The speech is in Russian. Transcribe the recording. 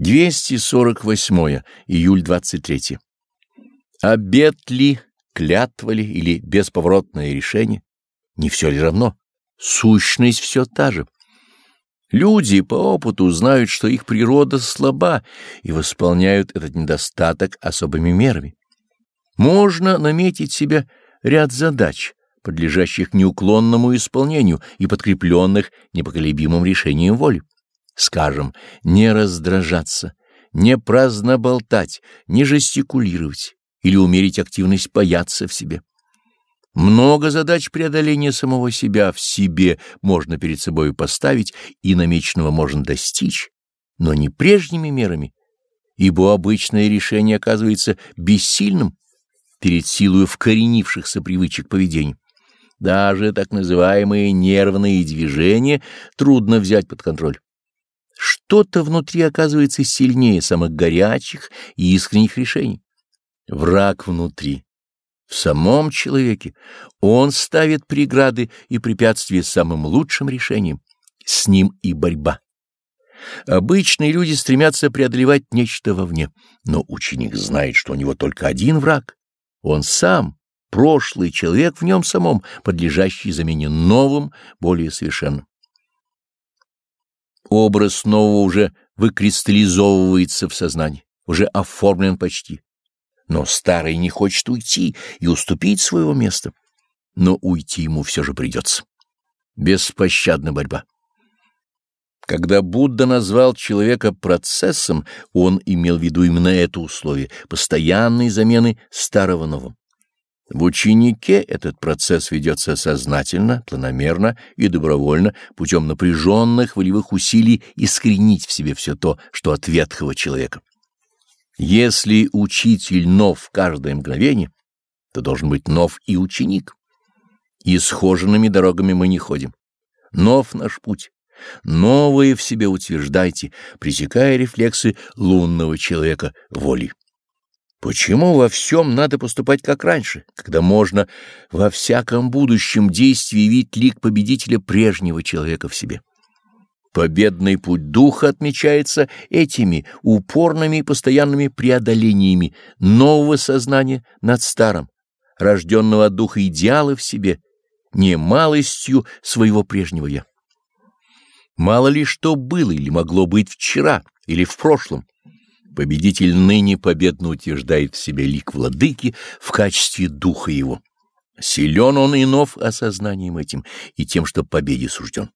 248 июль 23. Обет ли, клятва ли или бесповоротное решение? Не все ли равно? Сущность все та же. Люди по опыту знают, что их природа слаба и восполняют этот недостаток особыми мерами. Можно наметить себе ряд задач, подлежащих неуклонному исполнению и подкрепленных непоколебимым решением воли. Скажем, не раздражаться, не праздно болтать, не жестикулировать или умерить активность бояться в себе. Много задач преодоления самого себя в себе можно перед собой поставить и намеченного можно достичь, но не прежними мерами, ибо обычное решение оказывается бессильным перед силой вкоренившихся привычек поведения. Даже так называемые нервные движения трудно взять под контроль. Что-то внутри оказывается сильнее самых горячих и искренних решений. Враг внутри, в самом человеке. Он ставит преграды и препятствия самым лучшим решением. С ним и борьба. Обычные люди стремятся преодолевать нечто вовне, но ученик знает, что у него только один враг. Он сам, прошлый человек в нем самом, подлежащий замене новым, более совершенным. Образ нового уже выкристаллизовывается в сознании, уже оформлен почти. Но старый не хочет уйти и уступить своего места. Но уйти ему все же придется. Беспощадна борьба. Когда Будда назвал человека процессом, он имел в виду именно это условие — постоянной замены старого новым. В ученике этот процесс ведется сознательно, планомерно и добровольно путем напряженных волевых усилий искоренить в себе все то, что от ветхого человека. Если учитель нов каждое мгновение, то должен быть нов и ученик. И схоженными дорогами мы не ходим. Нов наш путь. Новое в себе утверждайте, пресекая рефлексы лунного человека воли. Почему во всем надо поступать как раньше, когда можно во всяком будущем действии видеть лик победителя прежнего человека в себе? Победный путь духа отмечается этими упорными и постоянными преодолениями нового сознания над старым, рожденного от духа идеала в себе, не малостью своего прежнего «я». Мало ли что было или могло быть вчера или в прошлом, Победитель ныне победно утверждает в себе лик владыки в качестве духа его. Силен он и нов осознанием этим и тем, что победе сужден.